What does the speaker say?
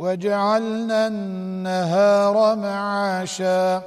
وجعلنا النهار معاشا.